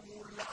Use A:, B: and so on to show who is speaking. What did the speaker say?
A: الله